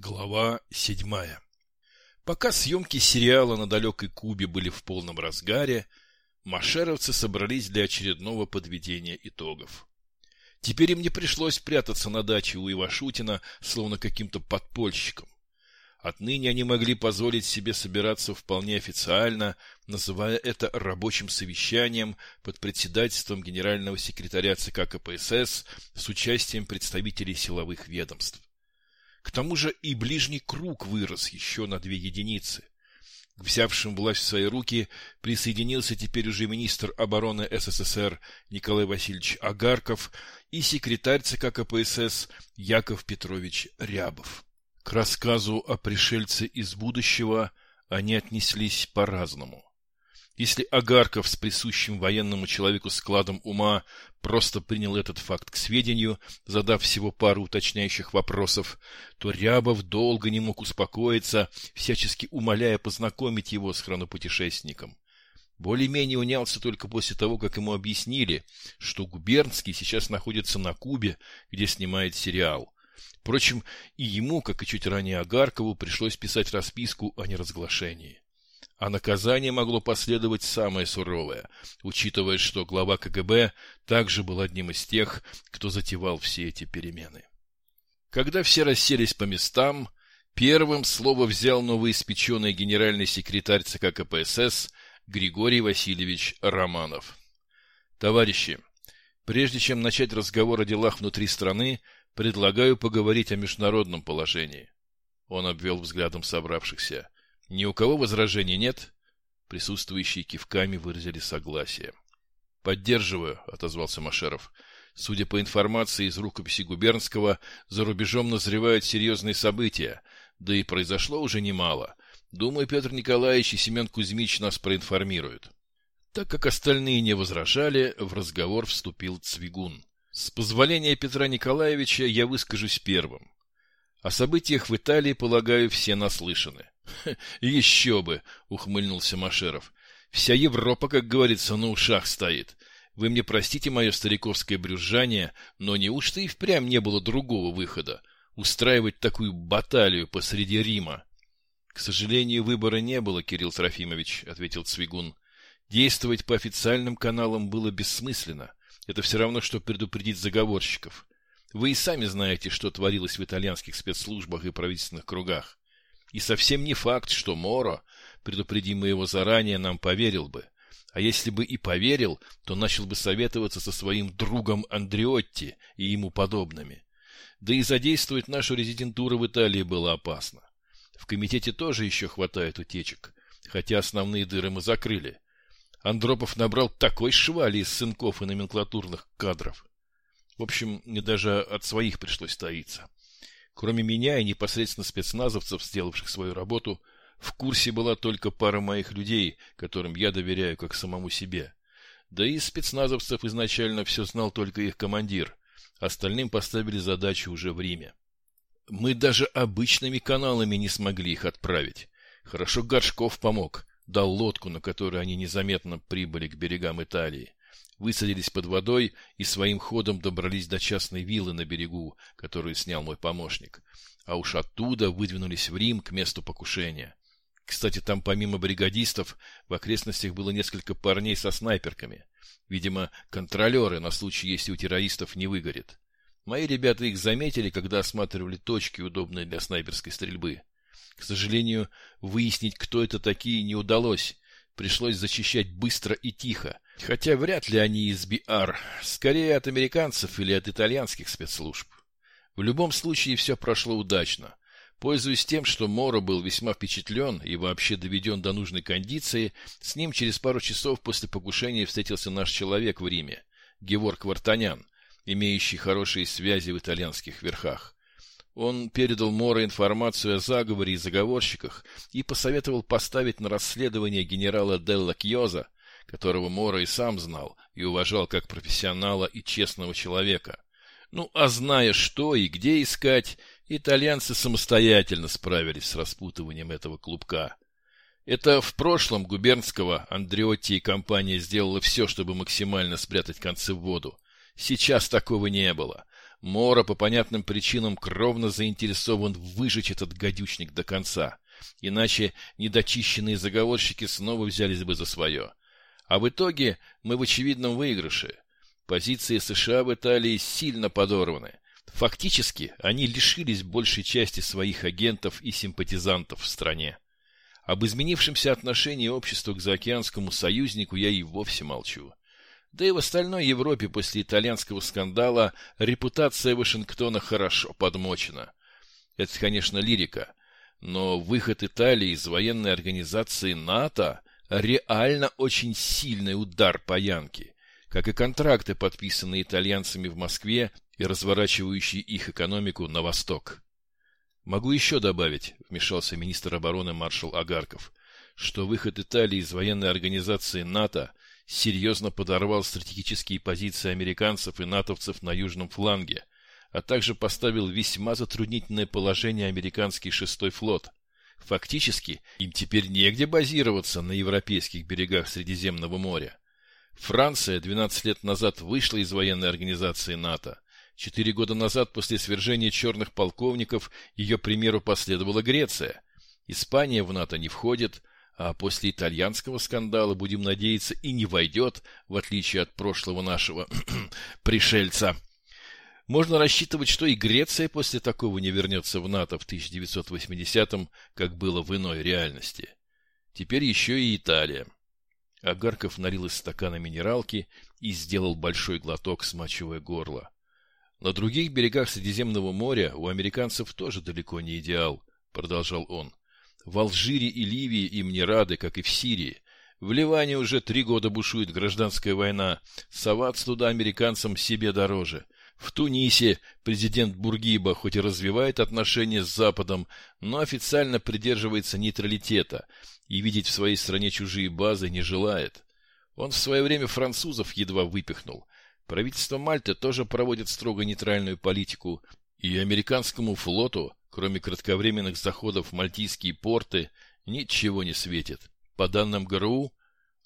Глава седьмая Пока съемки сериала на далекой Кубе были в полном разгаре, машеровцы собрались для очередного подведения итогов. Теперь им не пришлось прятаться на даче у Ивашутина, словно каким-то подпольщиком. Отныне они могли позволить себе собираться вполне официально, называя это рабочим совещанием под председательством генерального секретаря ЦК КПСС с участием представителей силовых ведомств. К тому же и ближний круг вырос еще на две единицы. К взявшим власть в свои руки присоединился теперь уже министр обороны СССР Николай Васильевич Агарков и секретарь ЦК КПСС Яков Петрович Рябов. К рассказу о пришельце из будущего они отнеслись по-разному. Если Агарков с присущим военному человеку складом ума просто принял этот факт к сведению, задав всего пару уточняющих вопросов, то Рябов долго не мог успокоиться, всячески умоляя познакомить его с хронопутешественником. Более-менее унялся только после того, как ему объяснили, что Губернский сейчас находится на Кубе, где снимает сериал. Впрочем, и ему, как и чуть ранее Агаркову, пришлось писать расписку о неразглашении. А наказание могло последовать самое суровое, учитывая, что глава КГБ также был одним из тех, кто затевал все эти перемены. Когда все расселись по местам, первым слово взял новоиспеченный генеральный секретарь ЦК КПСС Григорий Васильевич Романов. Товарищи, прежде чем начать разговор о делах внутри страны, предлагаю поговорить о международном положении. Он обвел взглядом собравшихся. Ни у кого возражений нет? Присутствующие кивками выразили согласие. «Поддерживаю», — отозвался Машеров. «Судя по информации из рукописи Губернского, за рубежом назревают серьезные события, да и произошло уже немало. Думаю, Петр Николаевич и Семен Кузьмич нас проинформируют». Так как остальные не возражали, в разговор вступил Цвигун. «С позволения Петра Николаевича я выскажусь первым. О событиях в Италии, полагаю, все наслышаны. — Еще бы! — ухмыльнулся Машеров. — Вся Европа, как говорится, на ушах стоит. Вы мне простите мое стариковское брюзжание, но неужто и впрямь не было другого выхода? Устраивать такую баталию посреди Рима? — К сожалению, выбора не было, Кирилл Трофимович, — ответил Цвигун. Действовать по официальным каналам было бессмысленно. Это все равно, что предупредить заговорщиков. Вы и сами знаете, что творилось в итальянских спецслужбах и правительственных кругах. И совсем не факт, что Моро, предупредим мы его заранее, нам поверил бы. А если бы и поверил, то начал бы советоваться со своим другом Андреотти и ему подобными. Да и задействовать нашу резидентуру в Италии было опасно. В комитете тоже еще хватает утечек, хотя основные дыры мы закрыли. Андропов набрал такой швали из сынков и номенклатурных кадров. В общем, мне даже от своих пришлось таиться. Кроме меня и непосредственно спецназовцев, сделавших свою работу, в курсе была только пара моих людей, которым я доверяю как самому себе. Да и спецназовцев изначально все знал только их командир. Остальным поставили задачу уже в Риме. Мы даже обычными каналами не смогли их отправить. Хорошо Горшков помог, дал лодку, на которой они незаметно прибыли к берегам Италии высадились под водой и своим ходом добрались до частной виллы на берегу, которую снял мой помощник. А уж оттуда выдвинулись в Рим к месту покушения. Кстати, там помимо бригадистов в окрестностях было несколько парней со снайперками. Видимо, контролеры на случай, если у террористов не выгорит. Мои ребята их заметили, когда осматривали точки, удобные для снайперской стрельбы. К сожалению, выяснить, кто это такие, не удалось. Пришлось зачищать быстро и тихо, Хотя вряд ли они из БИАР, скорее от американцев или от итальянских спецслужб. В любом случае все прошло удачно. Пользуясь тем, что Моро был весьма впечатлен и вообще доведен до нужной кондиции, с ним через пару часов после покушения встретился наш человек в Риме, Геворг Вартанян, имеющий хорошие связи в итальянских верхах. Он передал Моро информацию о заговоре и заговорщиках и посоветовал поставить на расследование генерала Делла Кьоза, которого Мора и сам знал и уважал как профессионала и честного человека. Ну, а зная, что и где искать, итальянцы самостоятельно справились с распутыванием этого клубка. Это в прошлом губернского Андреотти и компания сделала все, чтобы максимально спрятать концы в воду. Сейчас такого не было. Мора по понятным причинам кровно заинтересован выжечь этот гадючник до конца. Иначе недочищенные заговорщики снова взялись бы за свое. А в итоге мы в очевидном выигрыше. Позиции США в Италии сильно подорваны. Фактически, они лишились большей части своих агентов и симпатизантов в стране. Об изменившемся отношении общества к заокеанскому союзнику я и вовсе молчу. Да и в остальной Европе после итальянского скандала репутация Вашингтона хорошо подмочена. Это, конечно, лирика, но выход Италии из военной организации НАТО реально очень сильный удар по Янке, как и контракты, подписанные итальянцами в Москве и разворачивающие их экономику на восток. Могу еще добавить, вмешался министр обороны маршал Агарков, что выход Италии из военной организации НАТО серьезно подорвал стратегические позиции американцев и натовцев на южном фланге, а также поставил весьма затруднительное положение американский шестой флот. Фактически, им теперь негде базироваться на европейских берегах Средиземного моря. Франция 12 лет назад вышла из военной организации НАТО. Четыре года назад, после свержения черных полковников, ее примеру последовала Греция. Испания в НАТО не входит, а после итальянского скандала, будем надеяться, и не войдет, в отличие от прошлого нашего пришельца. Можно рассчитывать, что и Греция после такого не вернется в НАТО в 1980-м, как было в иной реальности. Теперь еще и Италия. Агарков налил из стакана минералки и сделал большой глоток, смачивая горло. На других берегах Средиземного моря у американцев тоже далеко не идеал, продолжал он. В Алжире и Ливии им не рады, как и в Сирии. В Ливане уже три года бушует гражданская война. Соваться туда американцам себе дороже. В Тунисе президент Бургиба хоть и развивает отношения с Западом, но официально придерживается нейтралитета и видеть в своей стране чужие базы не желает. Он в свое время французов едва выпихнул. Правительство Мальты тоже проводит строго нейтральную политику, и американскому флоту Кроме кратковременных заходов в мальтийские порты, ничего не светит. По данным ГРУ,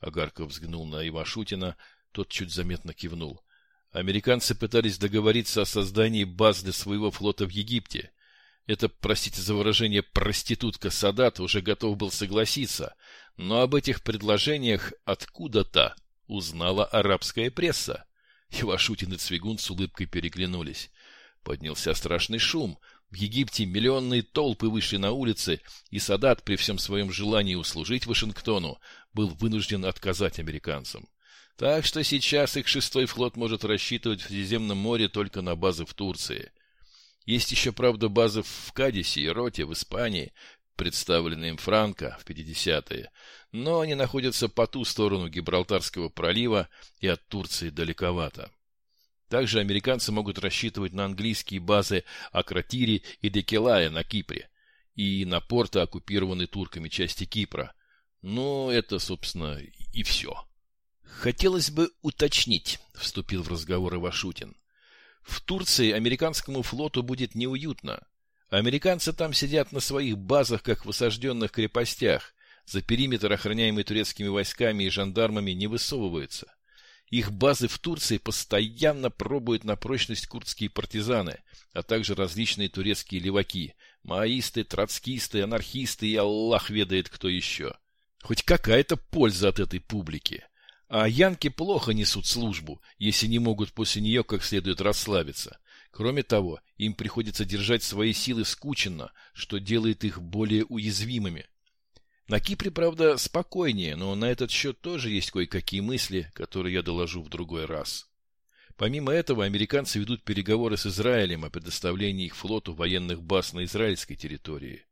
Агарков взглянул на Ивашутина, тот чуть заметно кивнул. Американцы пытались договориться о создании баз для своего флота в Египте. Это, простите за выражение, проститутка Садат уже готов был согласиться, но об этих предложениях откуда-то узнала арабская пресса. Ивашутин и Цвигун с улыбкой переглянулись. Поднялся страшный шум. В Египте миллионные толпы вышли на улицы, и Садат при всем своем желании услужить Вашингтону был вынужден отказать американцам. Так что сейчас их шестой флот может рассчитывать в Средиземном море только на базы в Турции. Есть еще, правда, базы в Кадисе и Роте в Испании, представленные им Франко в 50-е, но они находятся по ту сторону Гибралтарского пролива и от Турции далековато. Также американцы могут рассчитывать на английские базы Акротири и Декелая на Кипре и на порты, оккупированные турками части Кипра. Но это, собственно, и все. Хотелось бы уточнить, вступил в разговор Ивашутин. В Турции американскому флоту будет неуютно. Американцы там сидят на своих базах, как в осажденных крепостях. За периметр, охраняемый турецкими войсками и жандармами, не высовываются. Их базы в Турции постоянно пробуют на прочность курдские партизаны, а также различные турецкие леваки, маоисты, троцкисты, анархисты и Аллах ведает кто еще. Хоть какая-то польза от этой публики. А янки плохо несут службу, если не могут после нее как следует расслабиться. Кроме того, им приходится держать свои силы скученно, что делает их более уязвимыми. На Кипре, правда, спокойнее, но на этот счет тоже есть кое-какие мысли, которые я доложу в другой раз. Помимо этого, американцы ведут переговоры с Израилем о предоставлении их флоту военных баз на израильской территории.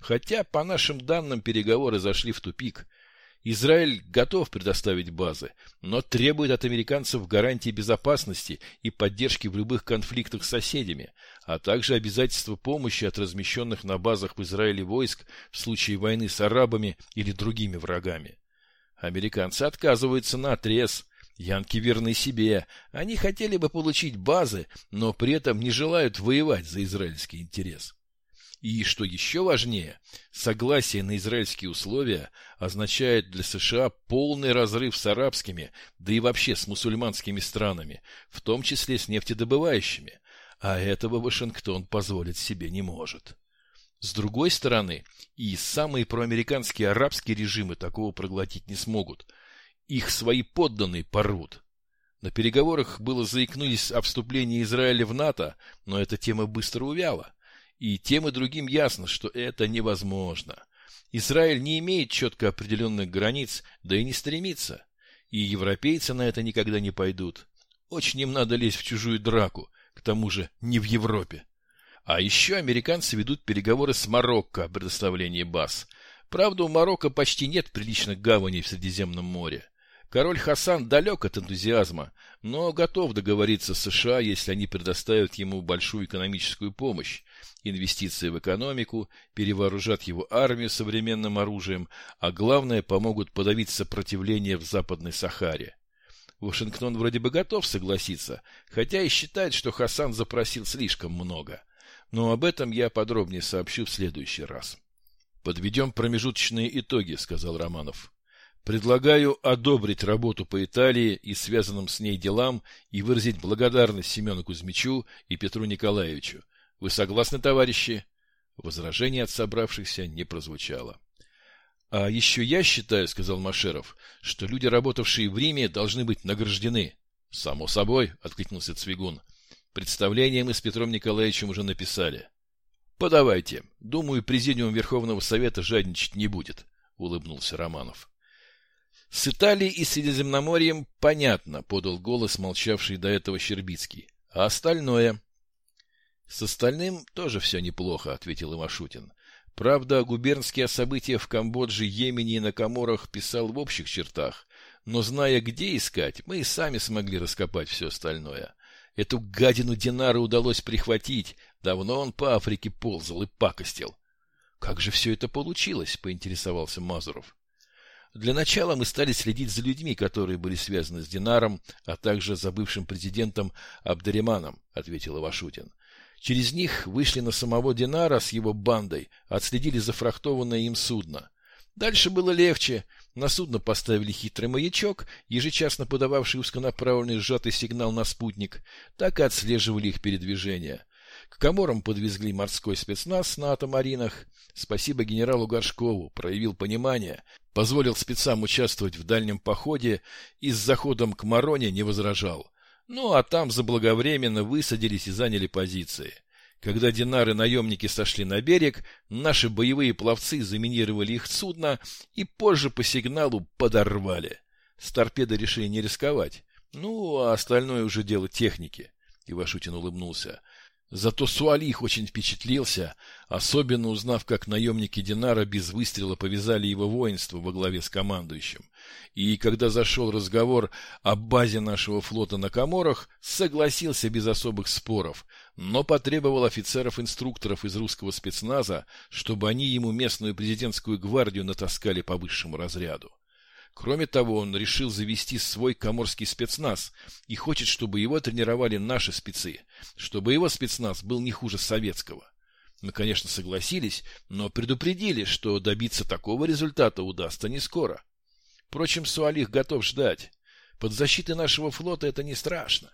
Хотя, по нашим данным, переговоры зашли в тупик – Израиль готов предоставить базы, но требует от американцев гарантии безопасности и поддержки в любых конфликтах с соседями, а также обязательства помощи от размещенных на базах в Израиле войск в случае войны с арабами или другими врагами. Американцы отказываются на отрез. Янки верны себе. Они хотели бы получить базы, но при этом не желают воевать за израильский интерес. И, что еще важнее, согласие на израильские условия означает для США полный разрыв с арабскими, да и вообще с мусульманскими странами, в том числе с нефтедобывающими. А этого Вашингтон позволить себе не может. С другой стороны, и самые проамериканские арабские режимы такого проглотить не смогут. Их свои подданные порвут. На переговорах было заикнулись о вступлении Израиля в НАТО, но эта тема быстро увяла. И тем и другим ясно, что это невозможно. Израиль не имеет четко определенных границ, да и не стремится. И европейцы на это никогда не пойдут. Очень им надо лезть в чужую драку, к тому же не в Европе. А еще американцы ведут переговоры с Марокко о предоставлении баз. Правда, у Марокко почти нет приличных гаваней в Средиземном море. Король Хасан далек от энтузиазма, но готов договориться с США, если они предоставят ему большую экономическую помощь, инвестиции в экономику, перевооружат его армию современным оружием, а главное, помогут подавить сопротивление в Западной Сахаре. Вашингтон вроде бы готов согласиться, хотя и считает, что Хасан запросил слишком много. Но об этом я подробнее сообщу в следующий раз. «Подведем промежуточные итоги», — сказал Романов. Предлагаю одобрить работу по Италии и связанным с ней делам и выразить благодарность Семену Кузьмичу и Петру Николаевичу. Вы согласны, товарищи? Возражение от собравшихся не прозвучало. А еще я считаю, сказал Машеров, что люди, работавшие в Риме, должны быть награждены. Само собой, откликнулся Цвигун. Представление мы с Петром Николаевичем уже написали. Подавайте. Думаю, президиум Верховного Совета жадничать не будет, улыбнулся Романов. С Италией и Средиземноморьем понятно, подал голос молчавший до этого Щербицкий. А остальное? С остальным тоже все неплохо, ответил Ивашутин. Правда, губернские события в Камбодже, Йемене и на Коморах писал в общих чертах, но зная, где искать, мы и сами смогли раскопать все остальное. Эту гадину Динара удалось прихватить, давно он по Африке ползал и пакостил. — Как же все это получилось? — поинтересовался Мазуров. Для начала мы стали следить за людьми, которые были связаны с Динаром, а также за бывшим президентом Абдариманом, ответил Ивашутин. Через них вышли на самого Динара с его бандой, отследили зафрахтованное им судно. Дальше было легче. На судно поставили хитрый маячок, ежечасно подававший узконаправленный сжатый сигнал на спутник, так и отслеживали их передвижение. К коморам подвезли морской спецназ на атомаринах. Спасибо генералу Горшкову, проявил понимание, позволил спецам участвовать в дальнем походе и с заходом к Мароне не возражал. Ну, а там заблаговременно высадились и заняли позиции. Когда динары-наемники сошли на берег, наши боевые пловцы заминировали их судно и позже по сигналу подорвали. С торпедой решили не рисковать. Ну, а остальное уже дело техники. Ивашутин улыбнулся. Зато Суалих очень впечатлился, особенно узнав, как наемники Динара без выстрела повязали его воинство во главе с командующим. И когда зашел разговор о базе нашего флота на Коморах, согласился без особых споров, но потребовал офицеров-инструкторов из русского спецназа, чтобы они ему местную президентскую гвардию натаскали по высшему разряду. Кроме того, он решил завести свой коморский спецназ и хочет, чтобы его тренировали наши спецы, чтобы его спецназ был не хуже советского. Мы, конечно, согласились, но предупредили, что добиться такого результата удастся не скоро. Впрочем, Суалих готов ждать. Под защитой нашего флота это не страшно.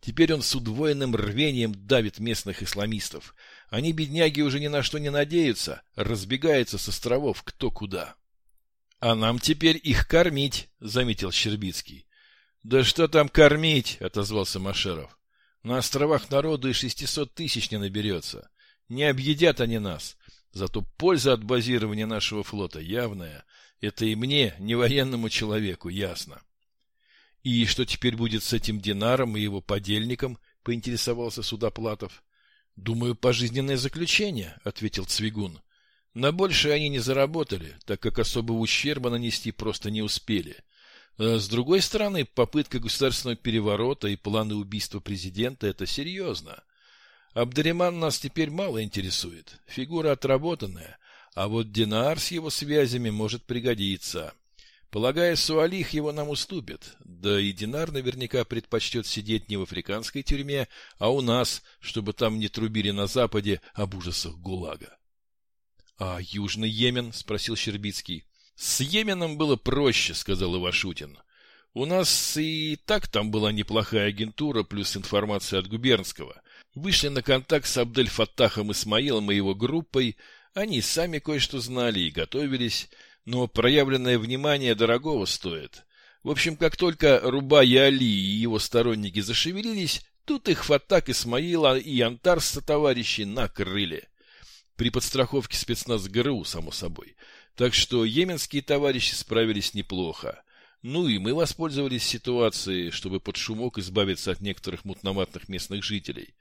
Теперь он с удвоенным рвением давит местных исламистов. Они, бедняги, уже ни на что не надеются, разбегаются с островов кто куда. А нам теперь их кормить, заметил Щербицкий. Да что там кормить, отозвался Машеров. На островах народу и шестисот тысяч не наберется. Не объедят они нас. Зато польза от базирования нашего флота явная. Это и мне, не военному человеку, ясно. И что теперь будет с этим Динаром и его подельником, поинтересовался Судоплатов. Думаю, пожизненное заключение, ответил Цвигун. На большее они не заработали, так как особого ущерба нанести просто не успели. А с другой стороны, попытка государственного переворота и планы убийства президента – это серьезно. Абдариман нас теперь мало интересует, фигура отработанная, а вот Динар с его связями может пригодиться. Полагая, Суалих его нам уступит, да и Динар наверняка предпочтет сидеть не в африканской тюрьме, а у нас, чтобы там не трубили на Западе об ужасах ГУЛАГа. А Южный Йемен? спросил Щербицкий. С Йеменом было проще, сказал Ивашутин. У нас и так там была неплохая агентура, плюс информация от губернского. Вышли на контакт с Абдель-Фаттахом Исмаилом и его группой. Они сами кое-что знали и готовились, но проявленное внимание дорогого стоит. В общем, как только Руба и Али и его сторонники зашевелились, тут их Фаттак Исмаила и Антарса товарищи накрыли. При подстраховке спецназ ГРУ, само собой. Так что йеменские товарищи справились неплохо. Ну и мы воспользовались ситуацией, чтобы под шумок избавиться от некоторых мутноватых местных жителей.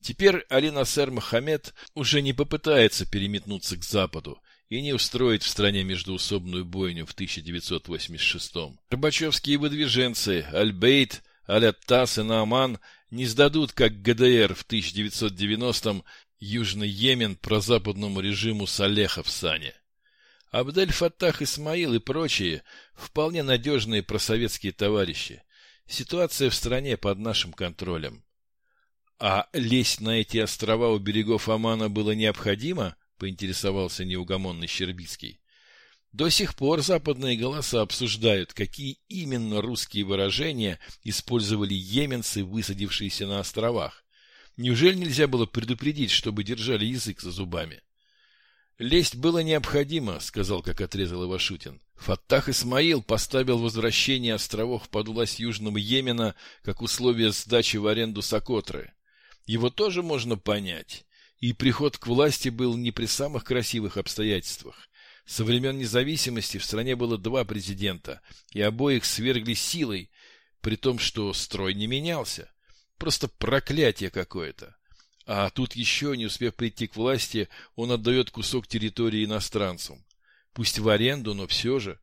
Теперь Али Насер Мохаммед уже не попытается переметнуться к западу и не устроить в стране междуусобную бойню в 1986-м. Горбачевские выдвиженцы Аль-Бейт, и Нааман не сдадут, как ГДР в 1990-м Южный Йемен прозападному режиму Салеха в Сане. Абдель-Фаттах Исмаил и прочие вполне надежные просоветские товарищи. Ситуация в стране под нашим контролем. А лезть на эти острова у берегов Омана было необходимо, поинтересовался неугомонный Щербицкий. До сих пор западные голоса обсуждают, какие именно русские выражения использовали йеменцы, высадившиеся на островах. Неужели нельзя было предупредить, чтобы держали язык за зубами? «Лезть было необходимо», — сказал, как отрезал Ивашутин. Фаттах Исмаил поставил возвращение островов под власть Южного Йемена как условие сдачи в аренду Сокотры. Его тоже можно понять. И приход к власти был не при самых красивых обстоятельствах. Со времен независимости в стране было два президента, и обоих свергли силой, при том, что строй не менялся. Просто проклятие какое-то. А тут еще, не успев прийти к власти, он отдает кусок территории иностранцам. Пусть в аренду, но все же.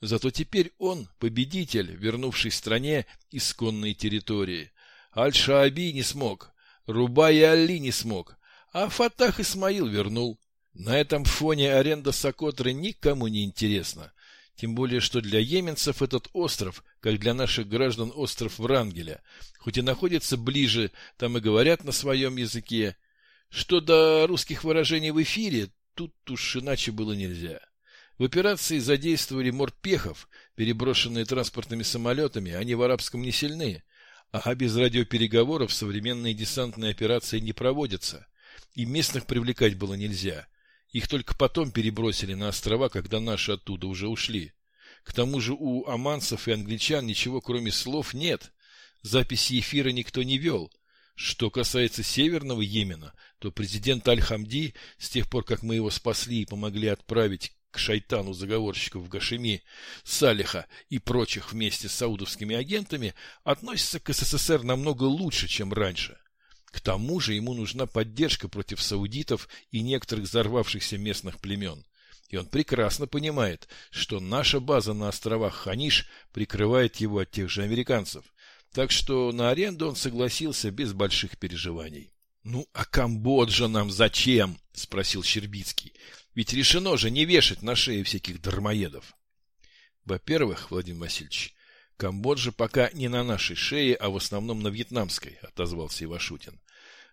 Зато теперь он победитель, вернувший стране исконные территории. Аль-Шааби не смог, Рубай Али не смог, а Фатах Исмаил вернул. На этом фоне аренда Сокотры никому не интересна. Тем более, что для йеменцев этот остров, как для наших граждан остров Врангеля, хоть и находится ближе, там и говорят на своем языке. Что до русских выражений в эфире, тут уж иначе было нельзя. В операции задействовали морпехов, переброшенные транспортными самолетами, они в арабском не сильны, а без радиопереговоров современные десантные операции не проводятся, и местных привлекать было нельзя. Их только потом перебросили на острова, когда наши оттуда уже ушли. К тому же у аманцев и англичан ничего кроме слов нет. Записи эфира никто не вел. Что касается Северного Йемена, то президент Аль-Хамди, с тех пор, как мы его спасли и помогли отправить к шайтану заговорщиков в Гашеми, Салиха и прочих вместе с саудовскими агентами, относится к СССР намного лучше, чем раньше. К тому же ему нужна поддержка против саудитов и некоторых взорвавшихся местных племен. И он прекрасно понимает, что наша база на островах Ханиш прикрывает его от тех же американцев. Так что на аренду он согласился без больших переживаний. «Ну, а Камбоджа нам зачем?» – спросил Щербицкий. «Ведь решено же не вешать на шее всяких дармоедов». «Во-первых, Владимир Васильевич, Камбоджа пока не на нашей шее, а в основном на вьетнамской, отозвался Ивашутин.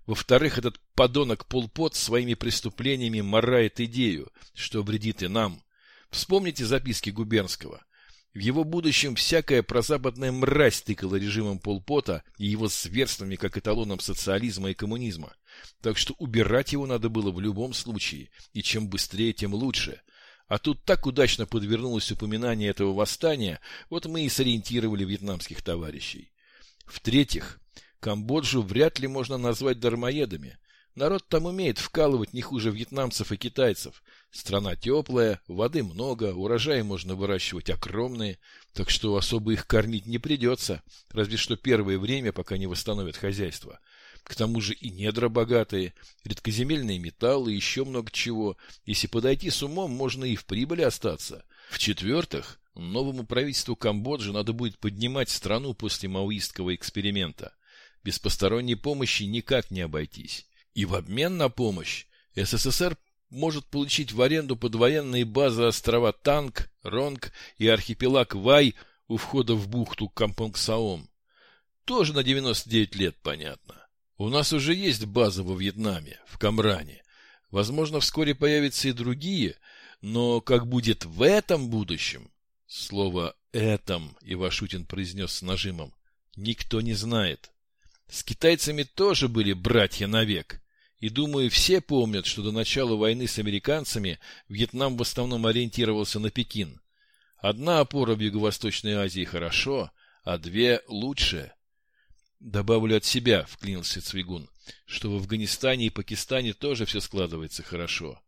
Во-вторых, этот подонок Полпот своими преступлениями морает идею, что вредит и нам. Вспомните записки Губернского. В его будущем всякая прозападная мразь тыкала режимом Полпота и его зверствами как эталоном социализма и коммунизма. Так что убирать его надо было в любом случае, и чем быстрее, тем лучше. А тут так удачно подвернулось упоминание этого восстания, вот мы и сориентировали вьетнамских товарищей. В-третьих, Камбоджу вряд ли можно назвать дармоедами. Народ там умеет вкалывать не хуже вьетнамцев и китайцев. Страна теплая, воды много, урожаи можно выращивать огромные, так что особо их кормить не придется, разве что первое время, пока не восстановят хозяйство. К тому же и недра богатые, редкоземельные металлы, еще много чего. Если подойти с умом, можно и в прибыли остаться. В-четвертых, новому правительству Камбоджи надо будет поднимать страну после маоистского эксперимента. Без посторонней помощи никак не обойтись. И в обмен на помощь СССР может получить в аренду под военные базы острова Танк, Ронг и архипелаг Вай у входа в бухту Кампонг-Саом. Тоже на 99 лет, понятно. У нас уже есть база во Вьетнаме, в Камране. Возможно, вскоре появятся и другие, но как будет в этом будущем? Слово «этом» Ивашутин произнес с нажимом. Никто не знает. С китайцами тоже были братья навек. И, думаю, все помнят, что до начала войны с американцами Вьетнам в основном ориентировался на Пекин. Одна опора в Юго-Восточной Азии хорошо, а две лучше. Добавлю от себя, вклинился Цвигун, что в Афганистане и Пакистане тоже все складывается хорошо.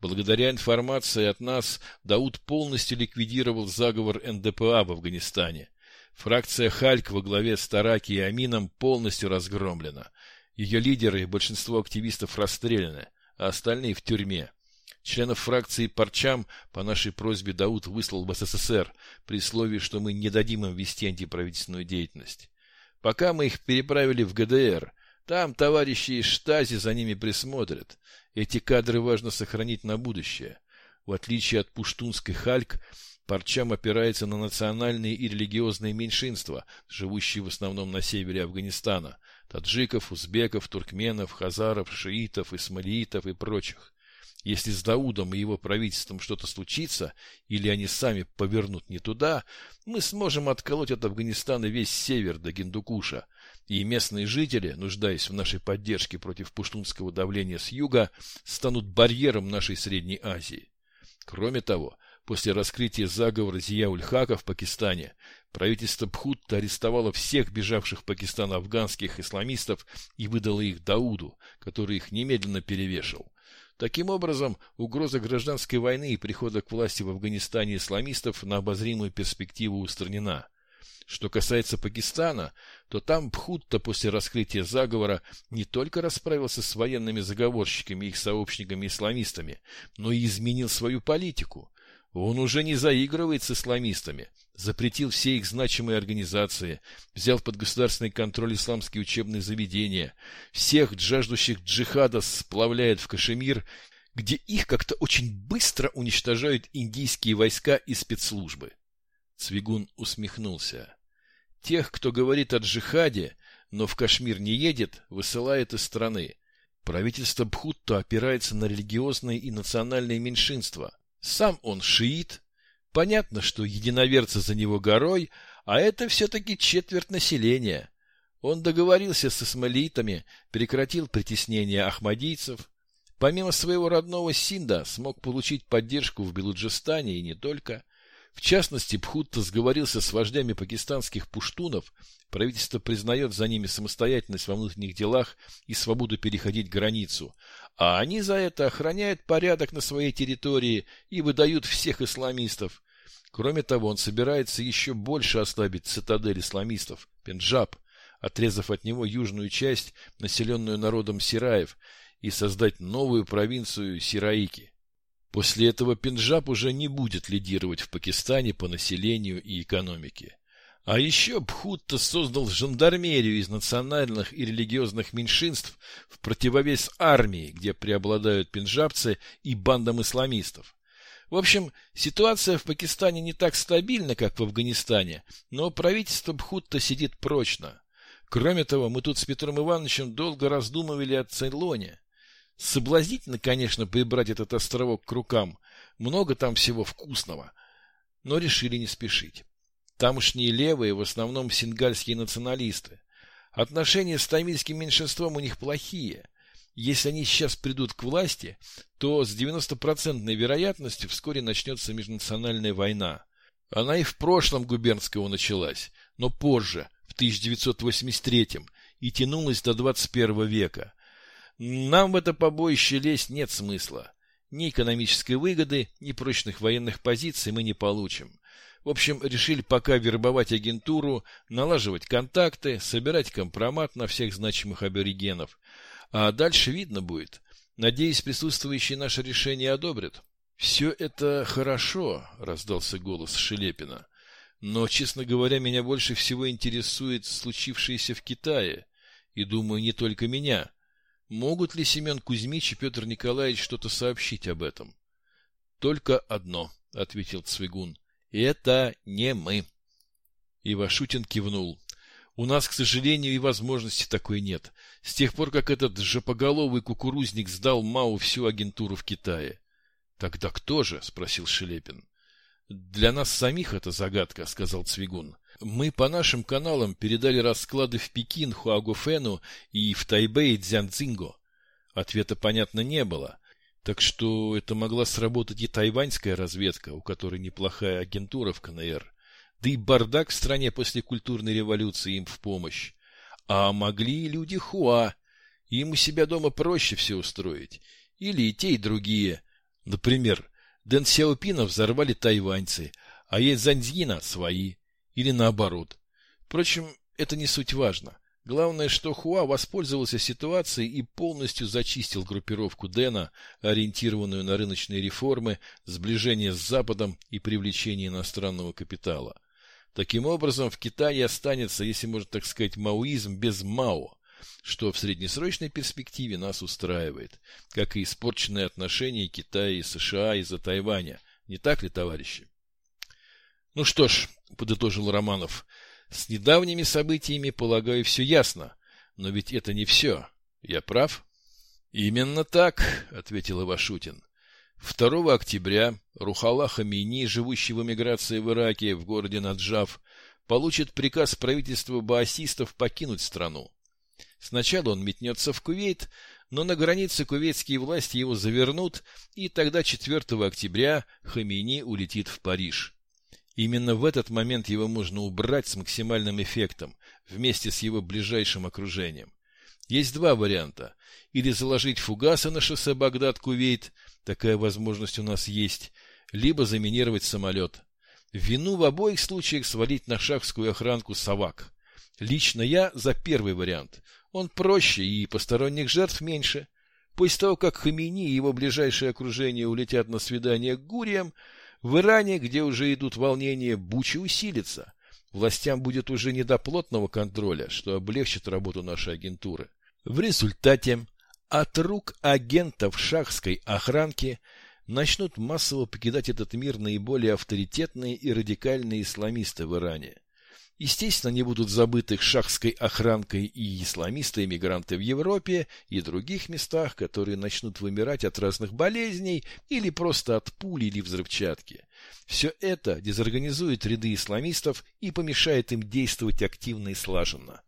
Благодаря информации от нас Дауд полностью ликвидировал заговор НДПА в Афганистане. Фракция Хальк во главе с Тараки и Амином полностью разгромлена. Ее лидеры и большинство активистов расстреляны, а остальные в тюрьме. Членов фракции Парчам по нашей просьбе Дауд выслал в СССР при условии, что мы не дадим им вести антиправительственную деятельность. Пока мы их переправили в ГДР, там товарищи из Штази за ними присмотрят. Эти кадры важно сохранить на будущее. В отличие от пуштунской Хальк, Парчам опирается на национальные и религиозные меньшинства, живущие в основном на севере Афганистана – таджиков, узбеков, туркменов, хазаров, шиитов, исмаилитов и прочих. Если с Даудом и его правительством что-то случится, или они сами повернут не туда, мы сможем отколоть от Афганистана весь север до Гиндукуша, и местные жители, нуждаясь в нашей поддержке против пуштунского давления с юга, станут барьером нашей Средней Азии. Кроме того, после раскрытия заговора Зияуль-Хака в Пакистане, правительство Пхутта арестовало всех бежавших в Пакистан афганских исламистов и выдало их Дауду, который их немедленно перевешал. Таким образом, угроза гражданской войны и прихода к власти в Афганистане исламистов на обозримую перспективу устранена. Что касается Пакистана, то там Бхутта после раскрытия заговора не только расправился с военными заговорщиками и их сообщниками-исламистами, но и изменил свою политику. Он уже не заигрывает с исламистами, запретил все их значимые организации, взял под государственный контроль исламские учебные заведения, всех жаждущих джихада сплавляет в Кашемир, где их как-то очень быстро уничтожают индийские войска и спецслужбы. Цвигун усмехнулся. Тех, кто говорит о джихаде, но в Кашмир не едет, высылает из страны. Правительство Бхутто опирается на религиозные и национальные меньшинства. Сам он шиит, Понятно, что единоверцы за него горой, а это все-таки четверть населения. Он договорился с исмаилитами, прекратил притеснение ахмадийцев. Помимо своего родного Синда, смог получить поддержку в Белуджистане и не только. В частности, Пхутта сговорился с вождями пакистанских пуштунов, правительство признает за ними самостоятельность во внутренних делах и свободу переходить границу, а они за это охраняют порядок на своей территории и выдают всех исламистов. Кроме того, он собирается еще больше ослабить цитадель исламистов, Пенджаб, отрезав от него южную часть, населенную народом Сираев, и создать новую провинцию Сираики. После этого Пенджаб уже не будет лидировать в Пакистане по населению и экономике. А еще Бхутта создал жандармерию из национальных и религиозных меньшинств в противовес армии, где преобладают пенджабцы и бандам исламистов. В общем, ситуация в Пакистане не так стабильна, как в Афганистане, но правительство Бхутта сидит прочно. Кроме того, мы тут с Петром Ивановичем долго раздумывали о Цейлоне. Соблазнительно, конечно, прибрать этот островок к рукам. Много там всего вкусного. Но решили не спешить. Тамошние левые в основном сингальские националисты. Отношения с тамильским меньшинством у них плохие. Если они сейчас придут к власти, то с 90% вероятностью вскоре начнется межнациональная война. Она и в прошлом губернского началась, но позже, в 1983 и тянулась до 21 века. Нам в это побоище лезть нет смысла. Ни экономической выгоды, ни прочных военных позиций мы не получим. В общем, решили пока вербовать агентуру, налаживать контакты, собирать компромат на всех значимых аборигенов – а дальше видно будет. Надеюсь, присутствующие наше решение одобрят. — Все это хорошо, — раздался голос Шелепина. Но, честно говоря, меня больше всего интересует случившееся в Китае. И, думаю, не только меня. Могут ли Семен Кузьмич и Петр Николаевич что-то сообщить об этом? — Только одно, — ответил Цвигун. — Это не мы. Ивашутин кивнул. У нас, к сожалению, и возможности такой нет. С тех пор, как этот жопоголовый кукурузник сдал Мау всю агентуру в Китае. — Тогда кто же? — спросил Шелепин. — Для нас самих это загадка, — сказал Цвигун. Мы по нашим каналам передали расклады в Пекин, Хуагуфену и в Тайбэй Цзянцзинго. Ответа, понятно, не было. Так что это могла сработать и тайваньская разведка, у которой неплохая агентура в КНР. Да и бардак в стране после культурной революции им в помощь. А могли и люди Хуа. Им у себя дома проще все устроить. Или и те, и другие. Например, Дэн Сяопина взорвали тайваньцы, а Ецзаньзина – свои. Или наоборот. Впрочем, это не суть важно. Главное, что Хуа воспользовался ситуацией и полностью зачистил группировку Дэна, ориентированную на рыночные реформы, сближение с Западом и привлечение иностранного капитала. Таким образом, в Китае останется, если можно так сказать, маоизм без Мао, что в среднесрочной перспективе нас устраивает, как и испорченные отношения Китая и США из-за Тайваня. Не так ли, товарищи? Ну что ж, подытожил Романов, с недавними событиями, полагаю, все ясно. Но ведь это не все. Я прав? Именно так, ответил Ивашутин. 2 октября Рухала Хамини, живущий в эмиграции в Ираке, в городе Наджав, получит приказ правительства баасистов покинуть страну. Сначала он метнется в Кувейт, но на границе кувейтские власти его завернут, и тогда 4 октября Хамини улетит в Париж. Именно в этот момент его можно убрать с максимальным эффектом, вместе с его ближайшим окружением. Есть два варианта. Или заложить фугасы на шоссе Багдад-Кувейт, такая возможность у нас есть, либо заминировать самолет. Вину в обоих случаях свалить на шахскую охранку «Савак». Лично я за первый вариант. Он проще и посторонних жертв меньше. После того, как Хамини и его ближайшее окружение улетят на свидание к Гуриям, в Иране, где уже идут волнения, буча усилится. Властям будет уже не до плотного контроля, что облегчит работу нашей агентуры. В результате от рук агентов шахской охранки начнут массово покидать этот мир наиболее авторитетные и радикальные исламисты в Иране. Естественно, не будут забыты шахской охранкой и исламисты-эмигранты в Европе и других местах, которые начнут вымирать от разных болезней или просто от пули или взрывчатки. Все это дезорганизует ряды исламистов и помешает им действовать активно и слаженно.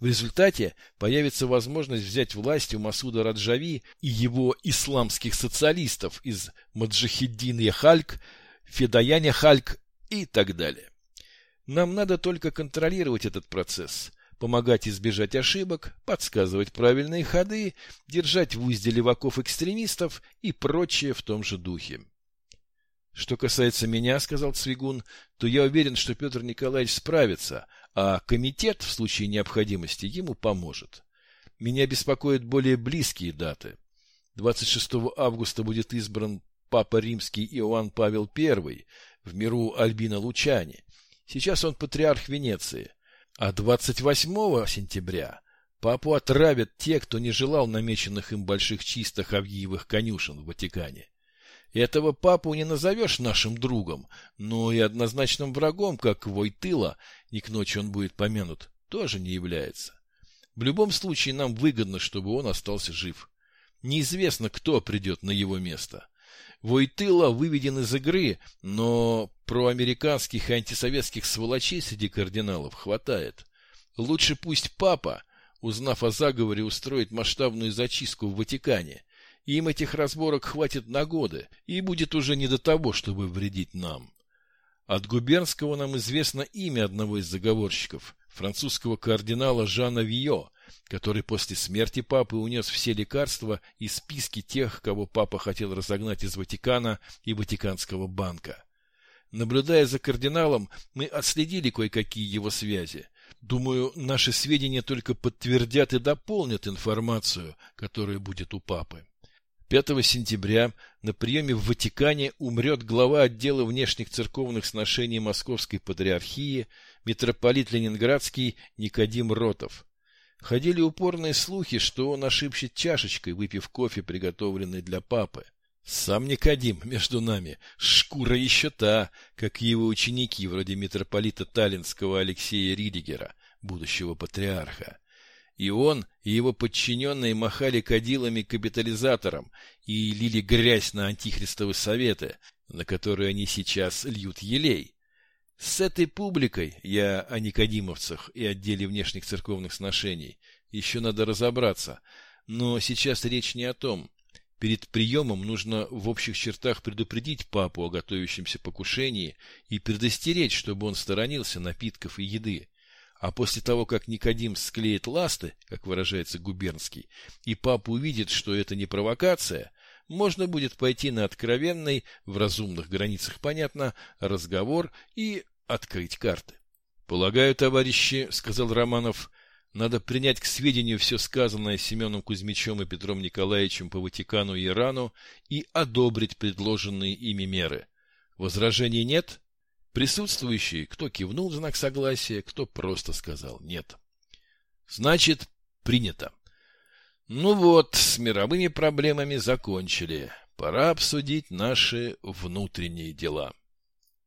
В результате появится возможность взять власть у Масуда Раджави и его исламских социалистов из Маджахиддин Хальк, Федаяня Хальк и так далее. Нам надо только контролировать этот процесс, помогать избежать ошибок, подсказывать правильные ходы, держать в узде леваков-экстремистов и прочее в том же духе. Что касается меня, сказал Цвигун, то я уверен, что Петр Николаевич справится, а комитет в случае необходимости ему поможет. Меня беспокоят более близкие даты. 26 августа будет избран Папа Римский Иоанн Павел I, в миру Альбина Лучани. Сейчас он патриарх Венеции. А 28 сентября папу отравят те, кто не желал намеченных им больших чистых Авгиевых конюшен в Ватикане. Этого папу не назовешь нашим другом, но и однозначным врагом, как Войтыла, не к ночи он будет помянут, тоже не является. В любом случае нам выгодно, чтобы он остался жив. Неизвестно, кто придет на его место. Войтыла выведен из игры, но проамериканских и антисоветских сволочей среди кардиналов хватает. Лучше пусть папа, узнав о заговоре, устроит масштабную зачистку в Ватикане. Им этих разборок хватит на годы, и будет уже не до того, чтобы вредить нам. От губернского нам известно имя одного из заговорщиков, французского кардинала Жана Вио, который после смерти папы унес все лекарства и списки тех, кого папа хотел разогнать из Ватикана и Ватиканского банка. Наблюдая за кардиналом, мы отследили кое-какие его связи. Думаю, наши сведения только подтвердят и дополнят информацию, которая будет у папы. 5 сентября на приеме в Ватикане умрет глава отдела внешних церковных сношений Московской Патриархии, митрополит Ленинградский Никодим Ротов. Ходили упорные слухи, что он ошибся чашечкой, выпив кофе, приготовленный для папы. Сам Никодим, между нами, шкура еще та, как его ученики, вроде митрополита Таллинского Алексея Ридигера, будущего патриарха. И он, и его подчиненные махали кадилами капитализатором и лили грязь на антихристовы советы, на которые они сейчас льют елей. С этой публикой, я о никодимовцах и отделе внешних церковных сношений, еще надо разобраться. Но сейчас речь не о том. Перед приемом нужно в общих чертах предупредить папу о готовящемся покушении и предостеречь, чтобы он сторонился напитков и еды. А после того, как Никодим склеит ласты, как выражается губернский, и папа увидит, что это не провокация, можно будет пойти на откровенный, в разумных границах понятно, разговор и открыть карты. — Полагаю, товарищи, — сказал Романов, — надо принять к сведению все сказанное Семеном Кузьмичем и Петром Николаевичем по Ватикану и Ирану и одобрить предложенные ими меры. Возражений нет? Присутствующие, кто кивнул в знак согласия, кто просто сказал «нет». Значит, принято. Ну вот, с мировыми проблемами закончили. Пора обсудить наши внутренние дела.